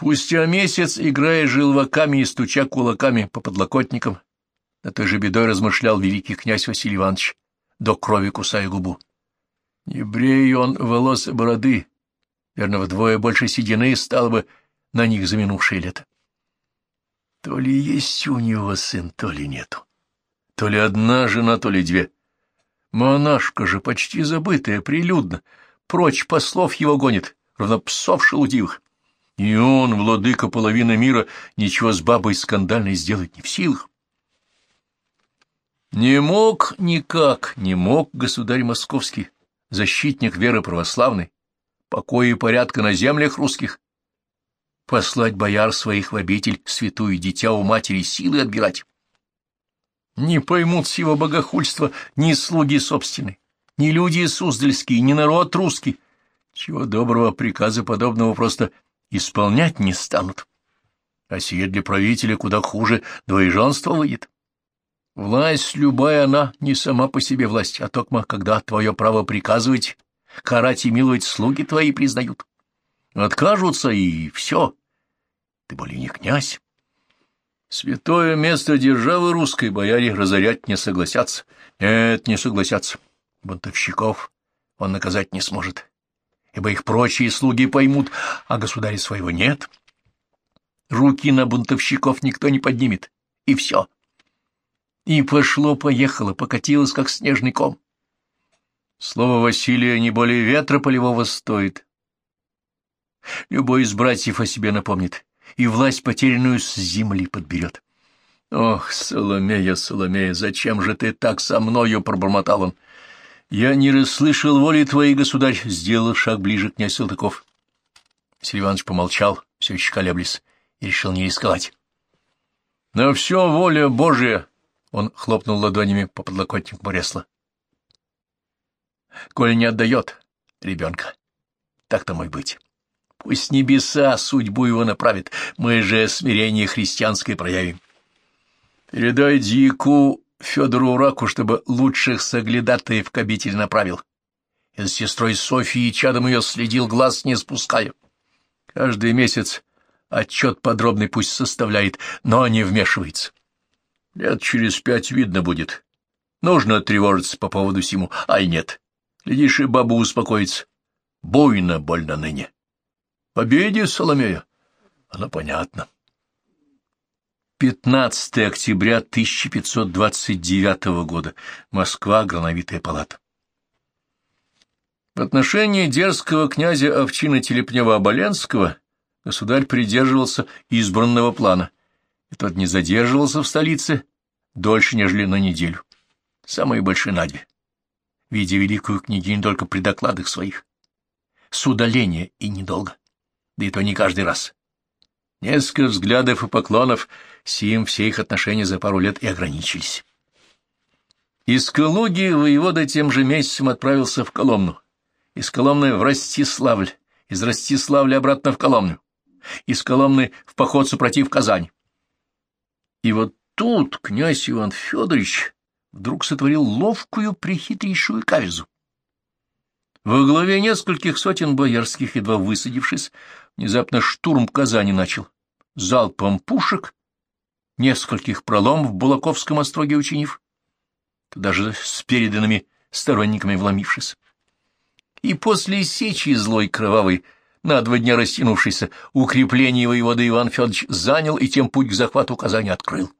Спустя месяц, играя желваками и стуча кулаками по подлокотникам, на той же бедой размышлял великий князь Василий Иванович, до крови кусая губу. Не брей он волос бороды, верно, вдвое больше седины стало бы на них за минувшее лето. То ли есть у него сын, то ли нету. То ли одна жена, то ли две. Монашка же, почти забытая, прилюдно, прочь послов его гонит, равно псов шелудивых. И он, владыка половины мира, ничего с бабой скандальной сделать не в силах. Не мог никак, не мог государь московский, защитник веры православной, покоя и порядка на землях русских, послать бояр своих в обитель, святую дитя у матери силы отбирать. Не поймут сего богохульства ни слуги собственные, ни люди суздальские, ни народ русский. Чего доброго приказа подобного просто исполнять не станут. А сие для правителя куда хуже двоеженство выйдет. Власть любая она не сама по себе власть, а только когда твое право приказывать, карать и миловать слуги твои признают. Откажутся, и все. Ты более не князь. Святое место державы русской бояре разорять не согласятся. Нет, не согласятся. Бунтовщиков он наказать не сможет, ибо их прочие слуги поймут, а государя своего нет. Руки на бунтовщиков никто не поднимет, и все. И пошло-поехало, покатилось, как снежный ком. Слово Василия не более ветра полевого стоит. Любой из братьев о себе напомнит и власть потерянную с земли подберет. Ох, Соломея, Соломея, зачем же ты так со мною, пробормотал он. Я не расслышал воли твоей, государь, сделал шаг ближе князь Салтыков. Василий Иванович помолчал, все еще колеблясь, и решил не рисковать. — На все воля Божия! — он хлопнул ладонями по подлокотнику кресла. — Коля не отдает ребенка, так-то мой быть. Пусть небеса судьбу его направит, мы же смирение христианское проявим. Передай Дику Федору Ураку, чтобы лучших соглядатаев к обители направил. И за сестрой Софией чадом ее следил, глаз не спуская. Каждый месяц отчет подробный пусть составляет, но не вмешивается. Лет через пять видно будет. Нужно тревожиться по поводу сему, ай нет. Глядишь, и бабу успокоится. Буйно больно ныне. Победе, Соломея? Оно понятно. 15 октября 1529 года. Москва, Грановитая палата. В отношении дерзкого князя Овчина Телепнева-Оболенского государь придерживался избранного плана, и тот не задерживался в столице дольше, нежели на неделю, самые большие на две, видя великую княгиню только при докладах своих, с удаления и недолго да и то не каждый раз. Несколько взглядов и поклонов, сим все их отношения за пару лет и ограничились. Из Калуги воевода тем же месяцем отправился в Коломну, из Коломны в Ростиславль, из Ростиславля обратно в Коломню, из Коломны в поход супротив Казань. И вот тут князь Иван Федорович вдруг сотворил ловкую, прихитрейшую каверзу. Во главе нескольких сотен боярских, едва высадившись, внезапно штурм Казани начал. Залпом пушек, нескольких пролом в Булаковском остроге учинив, туда же с переданными сторонниками вломившись. И после сечи злой кровавой, на два дня растянувшейся, укрепление воевода Иван Федорович занял и тем путь к захвату Казани открыл.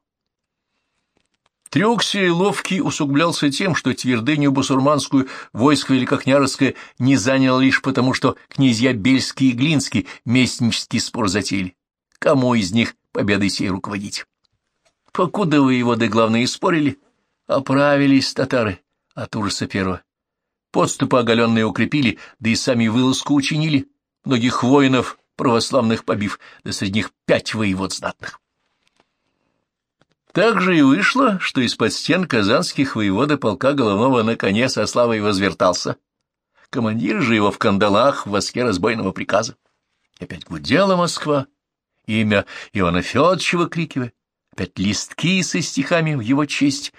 Трюк ловкий усугублялся тем, что твердыню бусурманскую войско великокняжеское не заняло лишь потому, что князья Бельский и Глинский местнический спор затеяли. Кому из них победой сей руководить? Покуда воеводы главные спорили, оправились татары от ужаса первого. Подступы оголенные укрепили, да и сами вылазку учинили, многих воинов православных побив, да среди них пять воевод знатных. Так же и вышло, что из-под стен казанских воевода полка головного на коне со славой возвертался. Командир же его в кандалах в воске разбойного приказа. Опять гудела Москва, имя Ивана Федоровича выкрикивая, опять листки со стихами в его честь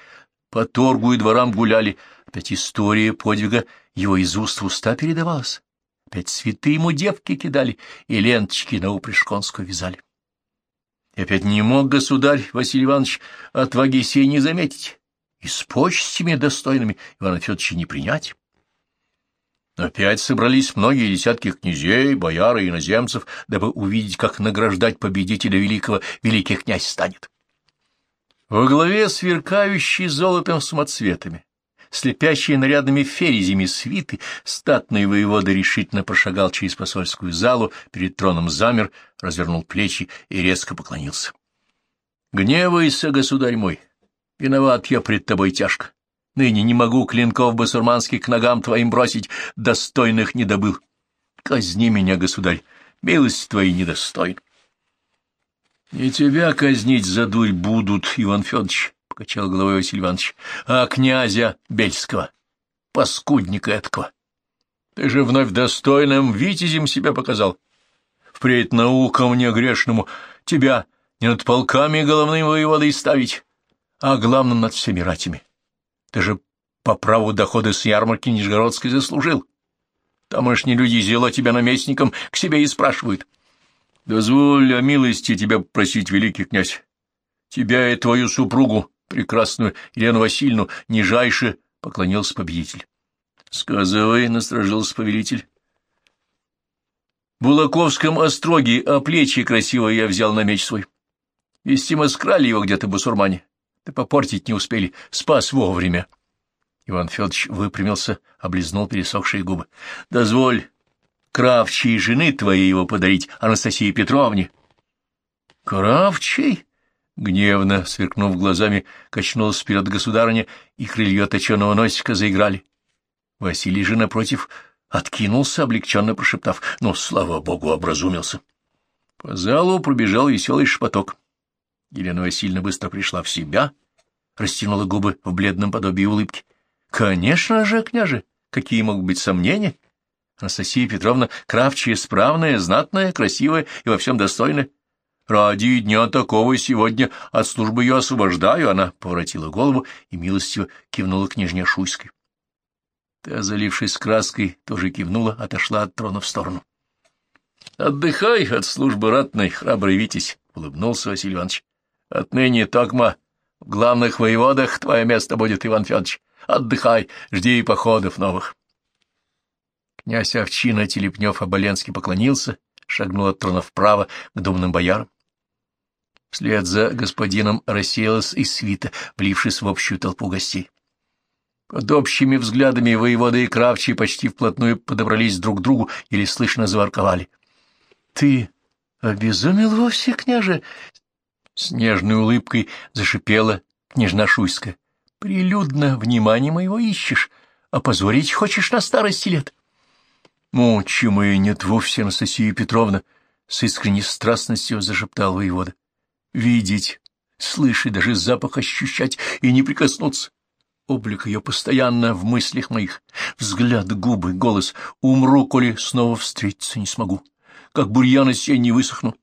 по торгу и дворам гуляли, опять история подвига его из уст в уста передавалась. Опять цветы ему девки кидали и ленточки на упряжь вязали. И опять не мог государь Василий Иванович отваги сей не заметить, и с почестями достойными Ивана Федоровича не принять. Опять собрались многие десятки князей, бояр и иноземцев, дабы увидеть, как награждать победителя великого великий князь станет. Во главе сверкающий золотом самоцветами, слепящие нарядными ферезями свиты, статный воевода решительно прошагал через посольскую залу, перед троном замер, развернул плечи и резко поклонился. — Гневайся, государь мой, виноват я пред тобой тяжко. Ныне не могу клинков басурманских к ногам твоим бросить, достойных не добыл. Казни меня, государь, милости твоей недостоин. — Не тебя казнить за дурь будут, Иван Федорович, — покачал головой Василий Иванович, — а князя Бельского, паскудника этого. Ты же вновь достойным витязем себя показал. Впредь наука мне грешному тебя не над полками головным воеводой ставить, а главным над всеми ратями. Ты же по праву дохода с ярмарки Нижегородской заслужил. Тамошние люди зело тебя наместником к себе и спрашивают. Дозволь о милости тебя просить, великий князь. Тебя и твою супругу, прекрасную Елену Васильевну, нижайше поклонился победитель. — Сказывай, — насторожился повелитель. — В Булаковском остроге о плечи красиво я взял на меч свой. Вестимо скрали его где-то бусурмане. Да попортить не успели. Спас вовремя. Иван Федорович выпрямился, облизнул пересохшие губы. — Дозволь кравчей жены твоей его подарить, Анастасии Петровне. — Кравчей? Гневно, сверкнув глазами, качнулась вперед государыня, и крылья точеного носика заиграли. Василий же, напротив, откинулся, облегченно прошептав, но, слава богу, образумился. По залу пробежал веселый шепоток. Елена Васильевна быстро пришла в себя, растянула губы в бледном подобии улыбки. — Конечно же, княже, какие могут быть сомнения? Анастасия Петровна кравчая, справная, знатная, красивая и во всем достойная. Ради дня такого сегодня от службы ее освобождаю, она поворотила голову и милостиво кивнула княжне Шуйской. Та, залившись краской, тоже кивнула, отошла от трона в сторону. — Отдыхай от службы ратной, храбрый Витязь, — улыбнулся Василий Иванович. Отныне, Токма, в главных воеводах твое место будет, Иван Федорович. Отдыхай, жди походов новых. Князь Овчина Телепнев-Оболенский поклонился, шагнул от трона вправо к думным боярам. Вслед за господином рассеялась и свита, влившись в общую толпу гостей. Под общими взглядами воевода и кравчий почти вплотную подобрались друг к другу или слышно заворковали. — Ты обезумел вовсе, княже? С нежной улыбкой зашипела княжна Шуйская. — Прилюдно внимание моего ищешь, а позорить хочешь на старости лет. — Мучимая моей нет вовсе, Анастасия Петровна, — с искренней страстностью зашептал воевода. — Видеть, слышать, даже запах ощущать и не прикоснуться. Облик ее постоянно в мыслях моих, взгляд, губы, голос. Умру, коли снова встретиться не смогу. Как бурьян осенний высохну.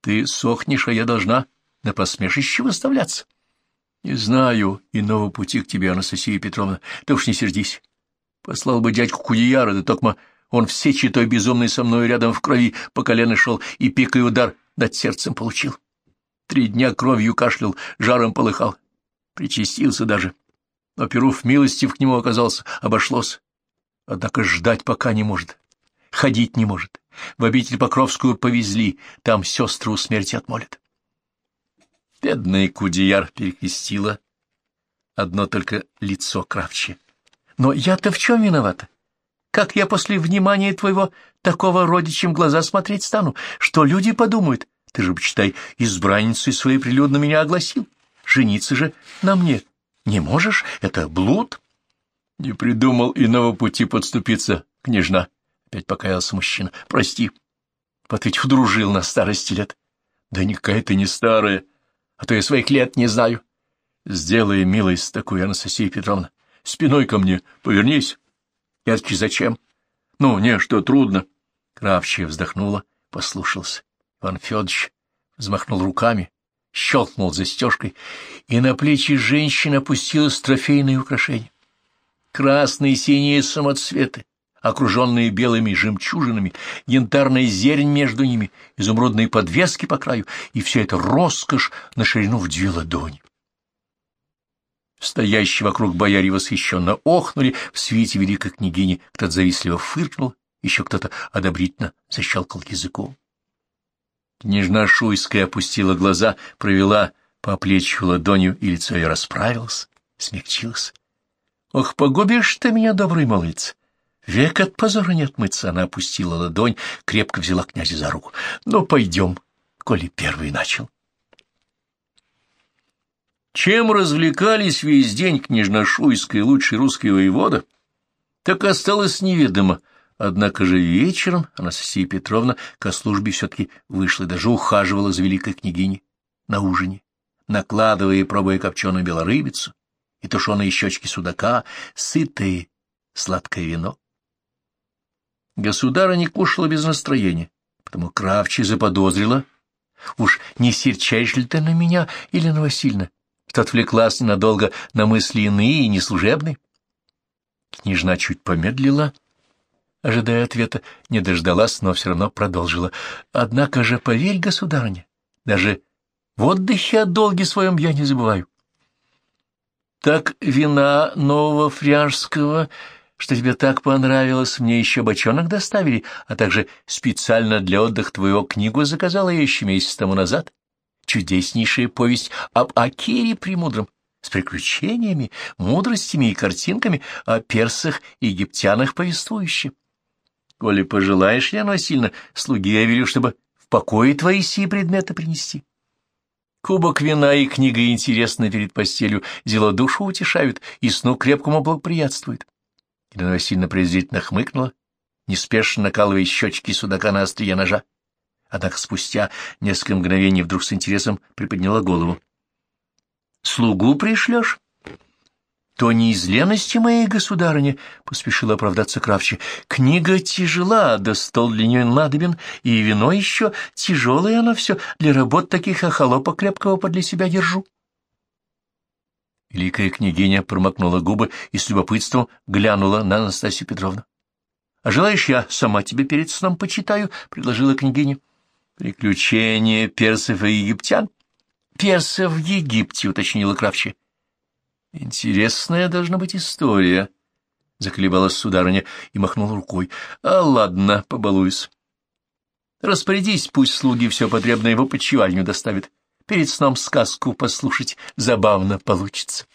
Ты сохнешь, а я должна на посмешище выставляться. Не знаю иного пути к тебе, Анастасия Петровна, ты уж не сердись. Послал бы дядьку Кудеяра, да токма он все читой безумный со мной рядом в крови по колено шел и пикой удар над сердцем получил. Три дня кровью кашлял, жаром полыхал. Причастился даже. Но Перув милостив к нему оказался, обошлось. Однако ждать пока не может, ходить не может. В обитель Покровскую повезли, там сестры у смерти отмолят. Бедный Кудеяр перекрестила одно только лицо кравче. Но я-то в чем виновата? Как я после внимания твоего такого родичем глаза смотреть стану? Что люди подумают? Ты же, почитай, избранницей своей прилюдно меня огласил. Жениться же на мне не можешь? Это блуд? Не придумал иного пути подступиться, княжна. Опять покаялся мужчина. Прости. Вот ведь удружил на старости лет. Да никакая ты не старая, а то я своих лет не знаю. Сделай милость такую, Анастасия Петровна. Спиной ко мне повернись. Я таки зачем? Ну, не, что трудно. Кравчая вздохнула, послушался. Иван Федорович взмахнул руками, щелкнул застежкой, и на плечи женщины опустилось трофейное украшение. Красные и синие самоцветы, окруженные белыми жемчужинами, янтарная зерень между ними, изумрудные подвески по краю, и все это роскошь на ширину в две ладони. Стоящие вокруг бояре восхищенно охнули в свете великой княгини, кто-то завистливо фыркнул, еще кто-то одобрительно защелкал языком. Княжна Шуйская опустила глаза, провела по плечу ладонью, и лицо ее расправилось, смягчилось. — Ох, погубишь ты меня, добрый малыц! Век от позора не отмыться. Она опустила ладонь, крепко взяла князя за руку. — Ну, пойдем, коли первый начал. Чем развлекались весь день княжна Шуйская и лучший русский воевода, так осталось неведомо, Однако же вечером Анастасия Петровна ко службе все-таки вышла и даже ухаживала за великой княгиней на ужине, накладывая и пробуя копченую белорыбицу и тушеные щечки судака, сытое сладкое вино. Государа не кушала без настроения, потому Кравчи заподозрила. Уж не серчаешь ли ты на меня, Елена Васильевна, что отвлеклась ненадолго на мысли иные и неслужебные? Княжна чуть помедлила ожидая ответа, не дождалась, но все равно продолжила. Однако же, поверь, государыня, даже в отдыхе о долге своем я не забываю. Так вина нового фряжского, что тебе так понравилось, мне еще бочонок доставили, а также специально для отдыха твоего книгу заказала я еще месяц тому назад. Чудеснейшая повесть об Акире Премудром, с приключениями, мудростями и картинками о персах и египтянах повествующие. Коли пожелаешь, Васильевна, слуги я велю, чтобы в покое твои сии предметы принести. Кубок вина и книга интересная перед постелью, дело душу утешают и сну крепкому благоприятствует. Елена Васильевна презрительно хмыкнула, неспешно накалывая щечки судака на острие ножа. Однако спустя несколько мгновений вдруг с интересом приподняла голову. — Слугу пришлешь? то не из лености моей государыни, — поспешил оправдаться Кравчи. — Книга тяжела, да стол для нее надобен, и вино еще тяжелое оно все, для работ таких охолопа крепкого подле себя держу. Великая княгиня промокнула губы и с любопытством глянула на Анастасию Петровну. — А желаешь, я сама тебе перед сном почитаю? — предложила княгиня. — Приключения персов и египтян? — Персов в Египте, — уточнила Кравчи. Интересная должна быть история, — заколебалась сударыня и махнула рукой. — А ладно, побалуюсь. Распорядись, пусть слуги все потребное в опочивальню доставят. Перед сном сказку послушать забавно получится.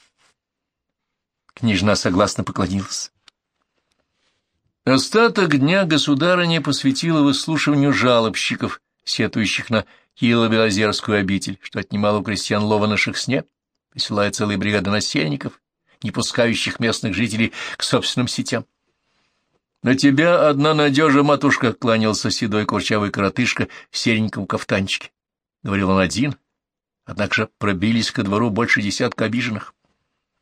Княжна согласно поклонилась. Остаток дня государыня посвятила выслушиванию жалобщиков, сетующих на Киело-Белозерскую обитель, что отнимало у крестьян лова наших снег присылая целые бригады насельников, не пускающих местных жителей к собственным сетям. «На тебя одна надежа, матушка!» — кланялся седой курчавый коротышка в сереньком кафтанчике. Говорил он один, однако же пробились ко двору больше десятка обиженных.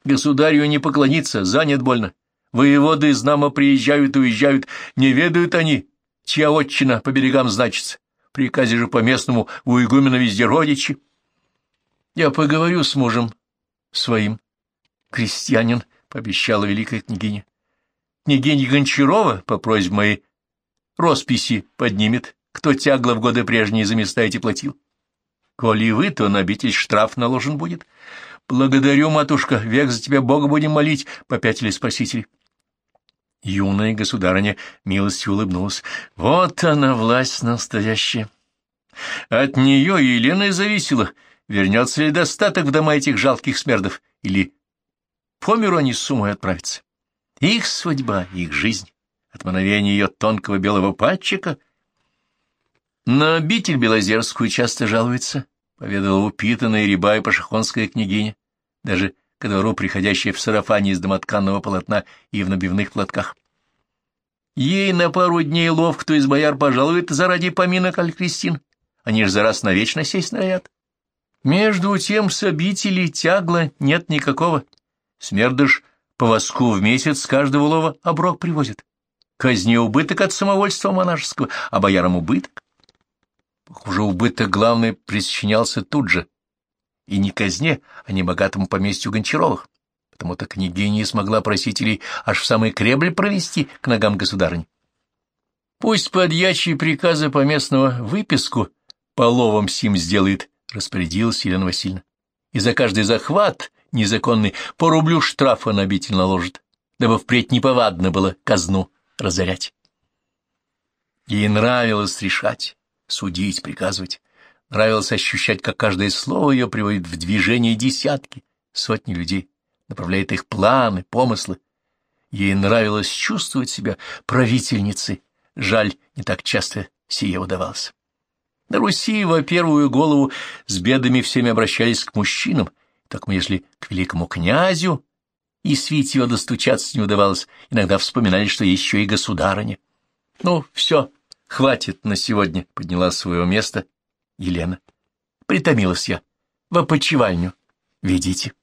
«Государю не поклониться, занят больно. Воеводы из нама приезжают и уезжают, не ведают они, чья отчина по берегам значится. Приказе же по-местному у игумена везде родичи». «Я поговорю с мужем своим. Крестьянин, — пообещала великая княгиня. Княгиня Гончарова, по просьбе моей, росписи поднимет, кто тягло в годы прежние за места эти платил. Коли вы, то на обитель штраф наложен будет. Благодарю, матушка, век за тебя Бога будем молить, — попятили спасители. Юная государыня милостью улыбнулась. Вот она, власть настоящая. От нее Елена и зависела — вернется ли достаток в дома этих жалких смердов, или по миру они с сумой отправятся. Их судьба, их жизнь, от мановения ее тонкого белого пальчика. На обитель Белозерскую часто жалуется, поведала упитанная реба и пашихонская княгиня, даже ко двору приходящая в сарафане из домотканного полотна и в набивных платках. Ей на пару дней лов кто из бояр пожалует заради поминок Аль-Кристин, они ж за раз навечно сесть ноят. Между тем с обители тягла нет никакого. Смердыш по воску в месяц с каждого лова оброк привозит. Казне убыток от самовольства монашеского, а боярам убыток. Похоже, убыток главный присчинялся тут же. И не казне, а не богатому поместью Гончаровых. Потому-то княгиня смогла просителей аж в самый Кремль провести к ногам государыни. Пусть подьячий приказы поместного выписку по ловам сим сделает, распорядилась Елена Васильевна. И за каждый захват незаконный по рублю штрафа на обитель наложит, дабы впредь неповадно было казну разорять. Ей нравилось решать, судить, приказывать. Нравилось ощущать, как каждое слово ее приводит в движение десятки, сотни людей, направляет их планы, помыслы. Ей нравилось чувствовать себя правительницей, жаль, не так часто сие удавалось. На Руси во первую голову с бедами всеми обращались к мужчинам, так мы, если к великому князю и свите его достучаться не удавалось, иногда вспоминали, что еще и государыня. Ну, все, хватит на сегодня, подняла с своего места Елена. Притомилась я. В опочивальню. Ведите.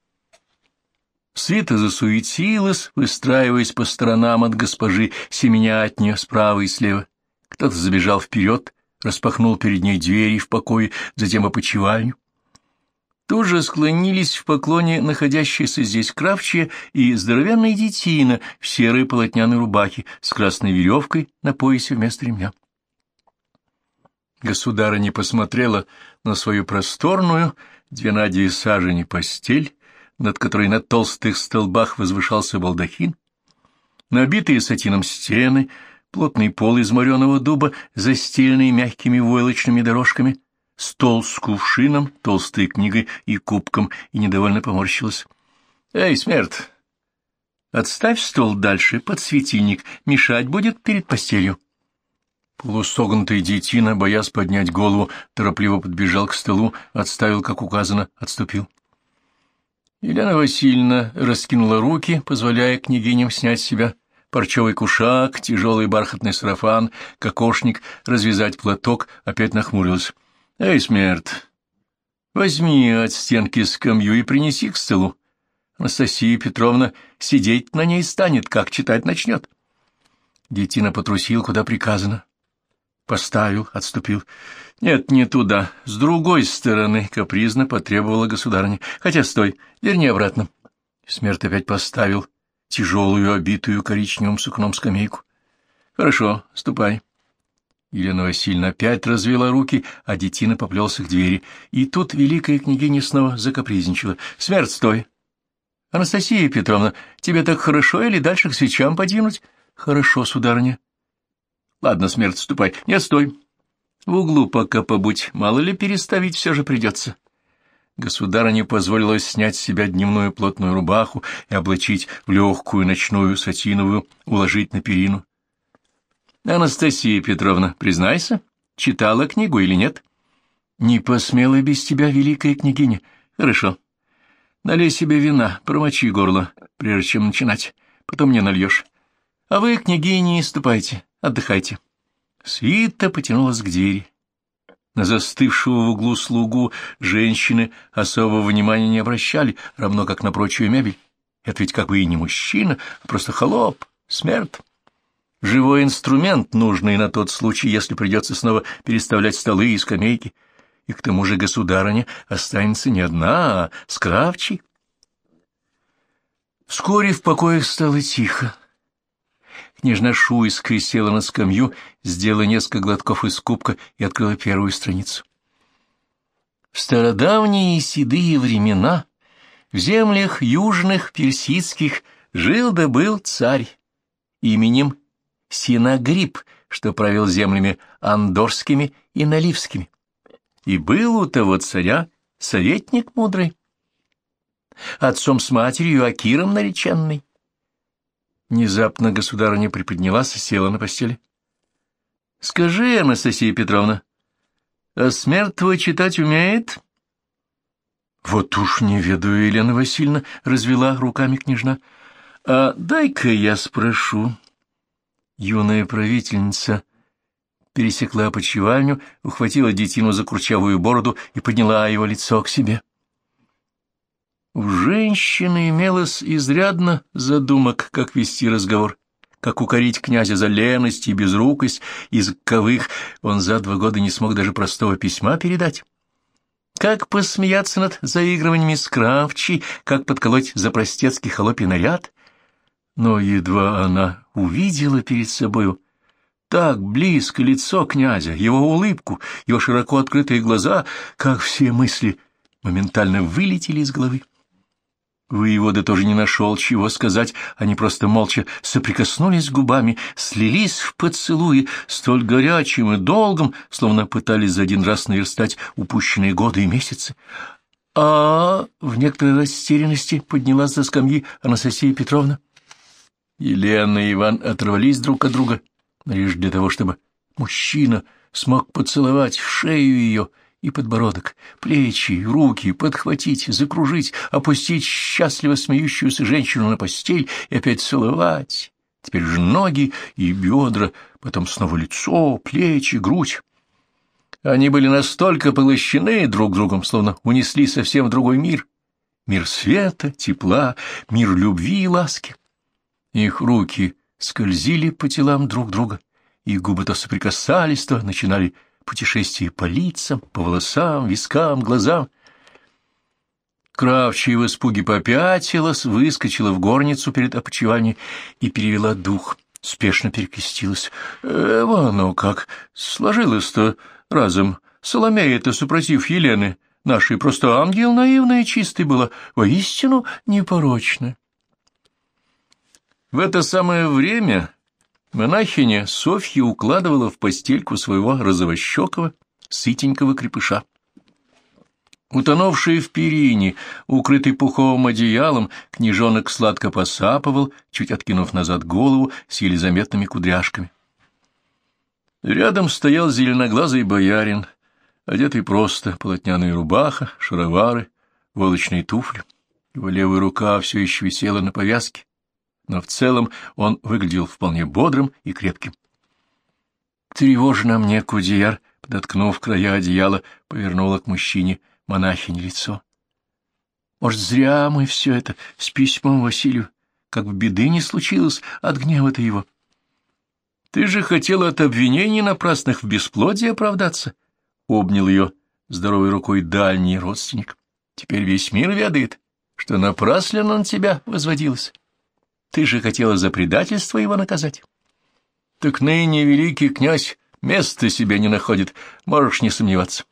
Свита засуетилась, выстраиваясь по сторонам от госпожи, семеня от нее справа и слева. Кто-то забежал вперед, распахнул перед ней двери в покое, затем опочивальню. Тут же склонились в поклоне находящиеся здесь кравчие и здоровенная детина в серой полотняной рубахе с красной веревкой на поясе вместо ремня. Государыня посмотрела на свою просторную, две на две сажени постель, над которой на толстых столбах возвышался балдахин, набитые сатином стены, плотный пол из мореного дуба, застеленный мягкими войлочными дорожками, стол с кувшином, толстой книгой и кубком, и недовольно поморщилась. — Эй, смерть! Отставь стол дальше, под светильник, мешать будет перед постелью. Полусогнутый детина, боясь поднять голову, торопливо подбежал к столу, отставил, как указано, отступил. Елена Васильевна раскинула руки, позволяя княгиням снять с себя парчевый кушак, тяжелый бархатный сарафан, кокошник, развязать платок, опять нахмурилась. — Эй, смерть, возьми от стенки скамью и принеси к столу. Анастасия Петровна сидеть на ней станет, как читать начнет. Детина потрусил, куда приказано. Поставил, отступил. Нет, не туда, с другой стороны, капризно потребовала государыня. Хотя стой, верни обратно. Смерть опять поставил тяжелую, обитую коричневым сукном скамейку. Хорошо, ступай. Елена Васильевна опять развела руки, а детина поплелся к двери. И тут великая княгиня снова закапризничала. — Смерть, стой! — Анастасия Петровна, тебе так хорошо или дальше к свечам подвинуть? — Хорошо, сударыня. — Ладно, смерть, ступай. Нет, стой. В углу пока побудь, мало ли переставить все же придется. Государыне позволила снять с себя дневную плотную рубаху и облачить в легкую ночную сатиновую, уложить на перину. Анастасия Петровна, признайся, читала книгу или нет? Не посмела без тебя, великая княгиня. Хорошо. Налей себе вина, промочи горло, прежде чем начинать. Потом мне нальешь. А вы, княгиня, ступайте, отдыхайте. Свита потянулась к двери. На застывшего в углу слугу женщины особого внимания не обращали, равно как на прочую мебель. Это ведь как бы и не мужчина, а просто холоп, смерть живой инструмент, нужный на тот случай, если придется снова переставлять столы и скамейки. И к тому же государыня останется не одна, а с. Вскоре в покоях стало тихо. Княжна Шуйская села на скамью, сделала несколько глотков из кубка и открыла первую страницу. В стародавние седые времена в землях южных персидских жил да был царь именем Синагриб, что правил землями андорскими и наливскими. И был у того царя советник мудрый, отцом с матерью Акиром нареченный. Внезапно государыня приподнялась и села на постели. — Скажи, Анастасия Петровна, а смерть твой читать умеет? — Вот уж не ведаю, Елена Васильевна, — развела руками княжна. — А дай-ка я спрошу. Юная правительница пересекла почевальню, ухватила детину за курчавую бороду и подняла его лицо к себе. У женщины имелось изрядно задумок, как вести разговор, как укорить князя за леность и безрукость, из каковых он за два года не смог даже простого письма передать. как посмеяться над заигрываниями с Кравчей, как подколоть за простецкий холопий наряд. Но едва она увидела перед собою так близко лицо князя, его улыбку, его широко открытые глаза, как все мысли моментально вылетели из головы. Воевода тоже не нашел, чего сказать, они просто молча соприкоснулись губами, слились в поцелуе, столь горячим и долгом, словно пытались за один раз наверстать упущенные годы и месяцы. А в некоторой растерянности поднялась за скамьи Анастасия Петровна. Елена и Иван оторвались друг от друга, лишь для того, чтобы мужчина смог поцеловать шею ее — и подбородок, плечи, руки, подхватить, закружить, опустить счастливо смеющуюся женщину на постель и опять целовать. Теперь же ноги и бедра, потом снова лицо, плечи, грудь. Они были настолько поглощены друг другом, словно унесли совсем другой мир. Мир света, тепла, мир любви и ласки. Их руки скользили по телам друг друга, их губы то соприкасались, то начинали путешествие по лицам, по волосам, вискам, глазам. Кравчая в испуге попятилась, выскочила в горницу перед опочиванием и перевела дух, спешно перекрестилась. «Э, вон как, сложилось-то разом. Соломея-то, супротив Елены, нашей просто ангел наивная и чистый была, воистину непорочная. В это самое время Монахиня Софья укладывала в постельку своего розовощекого, сытенького крепыша. Утонувший в перине, укрытый пуховым одеялом, княжонок сладко посапывал, чуть откинув назад голову с еле заметными кудряшками. Рядом стоял зеленоглазый боярин, одетый просто, полотняная рубаха, шаровары, волочные туфли. Его левая рука все еще висела на повязке, но в целом он выглядел вполне бодрым и крепким. «Тревожно мне, Кудияр», — подоткнув края одеяла, повернула к мужчине монахине лицо. «Может, зря мы все это с письмом Василию, как бы беды не случилось от гнева-то его». «Ты же хотел от обвинений напрасных в бесплодии оправдаться», — обнял ее здоровой рукой дальний родственник. «Теперь весь мир ведает, что напрасно на тебя возводилось». Ты же хотела за предательство его наказать. Так ныне великий князь места себе не находит, можешь не сомневаться.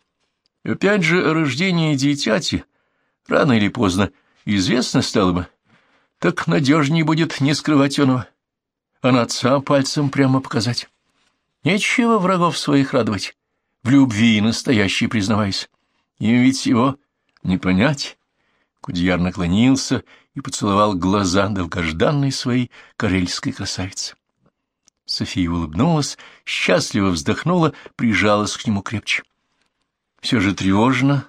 Опять же, о рождении дитяти рано или поздно известно стало бы. Так надежнее будет не скрывать оного, а на отца пальцем прямо показать. Нечего врагов своих радовать, в любви настоящей признаваясь. Им ведь его не понять. Кудьяр наклонился и поцеловал глаза долгожданной своей карельской красавицы. София улыбнулась, счастливо вздохнула, прижалась к нему крепче. Все же тревожно.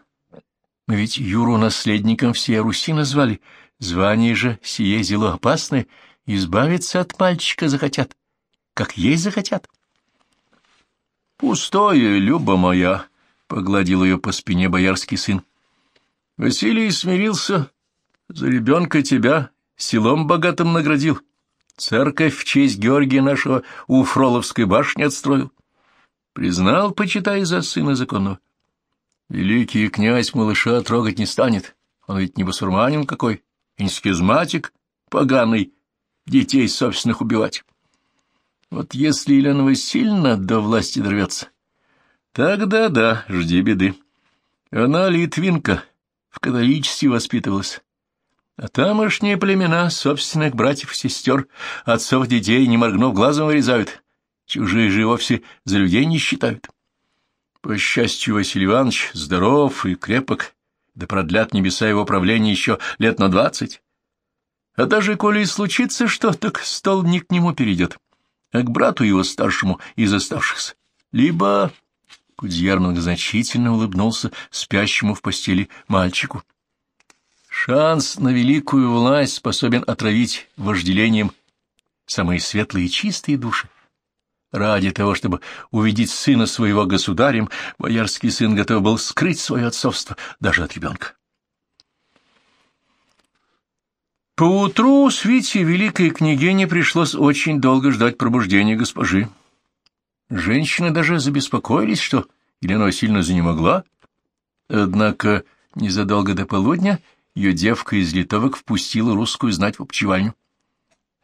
Мы ведь Юру наследником всей Руси назвали. Звание же сие зело опасное. Избавиться от мальчика захотят, как ей захотят. Пустое, Люба моя, — погладил ее по спине боярский сын. Василий смирился за ребенка тебя селом богатым наградил. Церковь в честь Георгия нашего у Фроловской башни отстроил. Признал, почитай, за сына законного. Великий князь малыша трогать не станет. Он ведь не басурманин какой, и не схизматик поганый, детей собственных убивать. Вот если Елена Васильевна до власти дорвется, тогда да, жди беды. Она литвинка, в католичестве воспитывалась. А тамошние племена собственных братьев и сестер, отцов детей, не моргнув глазом, вырезают. Чужие же вовсе за людей не считают. По счастью, Василий Иванович здоров и крепок, да продлят небеса его правления еще лет на двадцать. А даже коли и случится что, так стол не к нему перейдет, а к брату его старшему из оставшихся. Либо... Кудьяр многозначительно улыбнулся спящему в постели мальчику. Шанс на великую власть способен отравить вожделением самые светлые и чистые души. Ради того, чтобы увидеть сына своего государем, боярский сын готов был скрыть свое отцовство даже от ребенка. Поутру Свите великой княгине пришлось очень долго ждать пробуждения госпожи. Женщины даже забеспокоились, что Елена сильно занемогла, Однако незадолго до полудня ее девка из литовок впустила русскую знать в обчевальню.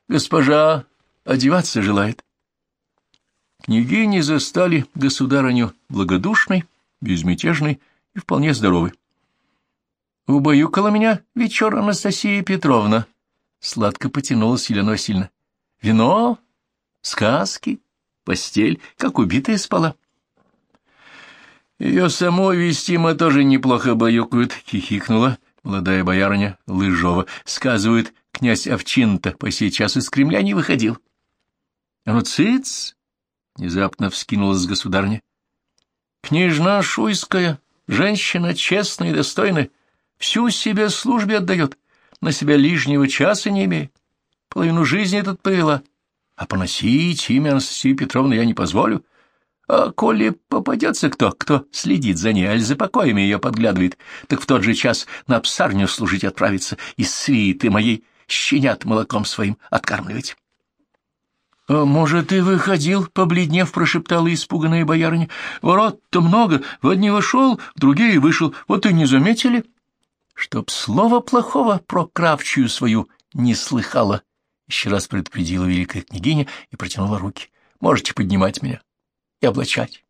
«Госпожа одеваться желает». Княгини застали государыню благодушной, безмятежной и вполне здоровой. «Убаюкала меня вечер Анастасия Петровна», — сладко потянулась Елена Васильевна. «Вино, сказки, постель, как убитая спала». «Ее самой вестимо тоже неплохо баюкают», — хихикнула молодая боярыня Лыжова. «Сказывают, князь Овчин-то по сей час из Кремля не выходил». «А ну, цыц!» — внезапно вскинулась государня. «Княжна Шуйская, женщина честная и достойная, всю себя службе отдает, на себя лишнего часа не имея. Половину жизни тут повела, а поносить имя Анастасии Петровны я не позволю. А коли попадется кто, кто следит за ней, аль за покоями ее подглядывает, так в тот же час на псарню служить отправится и свиты моей щенят молоком своим откармливать. — А может, и выходил, — побледнев, прошептала испуганная боярыня. — Ворот-то много, в одни вошел, в другие вышел, вот и не заметили. — Чтоб слова плохого про кравчую свою не слыхала, — еще раз предупредила великая княгиня и протянула руки. — Можете поднимать меня и облачать.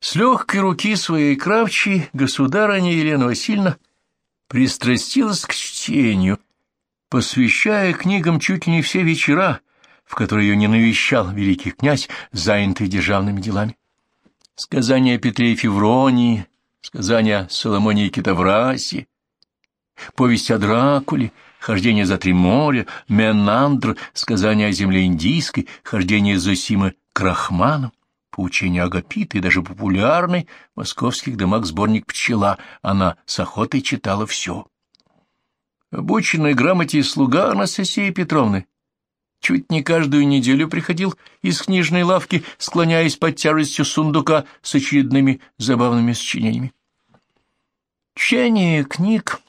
С легкой руки своей кравчей государыня Елена Васильевна пристрастилась к чтению, посвящая книгам чуть ли не все вечера, в которые ее не навещал великий князь, занятый державными делами. Сказания о Петре и Февронии, сказания о Соломоне и Китаврасе, повесть о Дракуле — хождение за три моря, Менандр, сказание о земле индийской, хождение Зосимы к Рахману, поучение Агапиты и даже популярный в московских домах сборник «Пчела». Она с охотой читала все. Обученный грамоте слуга Анастасии Петровны чуть не каждую неделю приходил из книжной лавки, склоняясь под тяжестью сундука с очередными забавными сочинениями. Чтение книг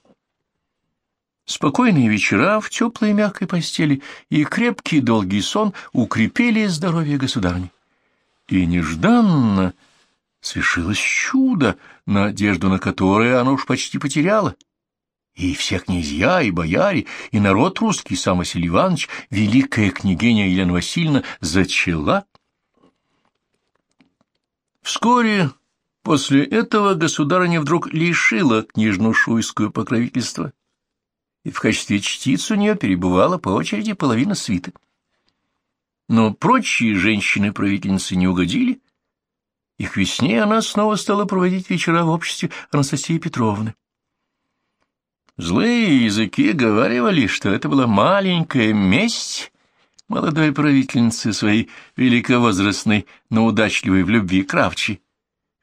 Спокойные вечера в теплой мягкой постели и крепкий долгий сон укрепили здоровье государни. И нежданно свершилось чудо, надежду на которое оно уж почти потеряло. И все князья, и бояре, и народ русский, сам Василий Иванович, великая княгиня Елена Васильевна, зачала. Вскоре после этого государыня вдруг лишила княжну Шуйскую покровительства и в качестве чтиц у нее перебывала по очереди половина свиты. Но прочие женщины-правительницы не угодили, и к весне она снова стала проводить вечера в обществе Анастасии Петровны. Злые языки говаривали, что это была маленькая месть молодой правительницы своей великовозрастной, но удачливой в любви Кравчи,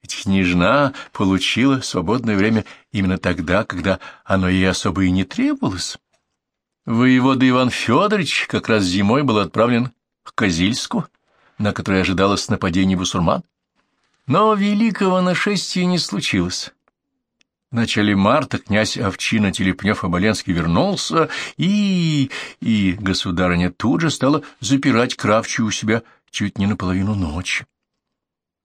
ведь княжна получила свободное время именно тогда, когда оно ей особо и не требовалось. Воевода Иван Федорович как раз зимой был отправлен к Козильску, на которой ожидалось нападение бусурман. Но великого нашествия не случилось. В начале марта князь Овчина Телепнев-Оболенский вернулся, и... и государыня тут же стала запирать Кравчу у себя чуть не наполовину ночи.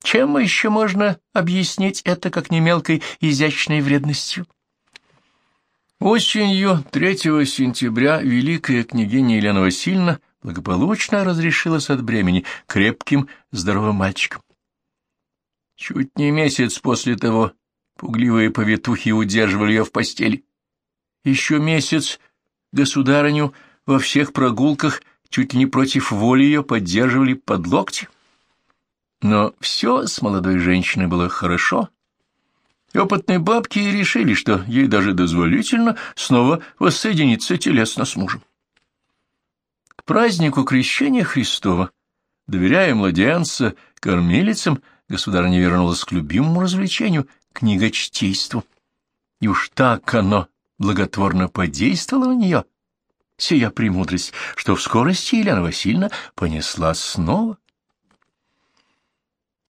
Чем еще можно объяснить это, как не мелкой изящной вредностью? Осенью 3 сентября великая княгиня Елена Васильевна благополучно разрешилась от бремени крепким, здоровым мальчиком. Чуть не месяц после того пугливые повитухи удерживали ее в постели. Еще месяц государыню во всех прогулках чуть ли не против воли ее поддерживали под локти. Но все с молодой женщиной было хорошо. Опытные бабки решили, что ей даже дозволительно снова воссоединиться телесно с мужем. К празднику Крещения Христова, доверяя младенца кормилицам, государыня вернулась к любимому развлечению — книгочтейству. И уж так оно благотворно подействовало на нее, сия премудрость, что в скорости Елена Васильевна понесла снова —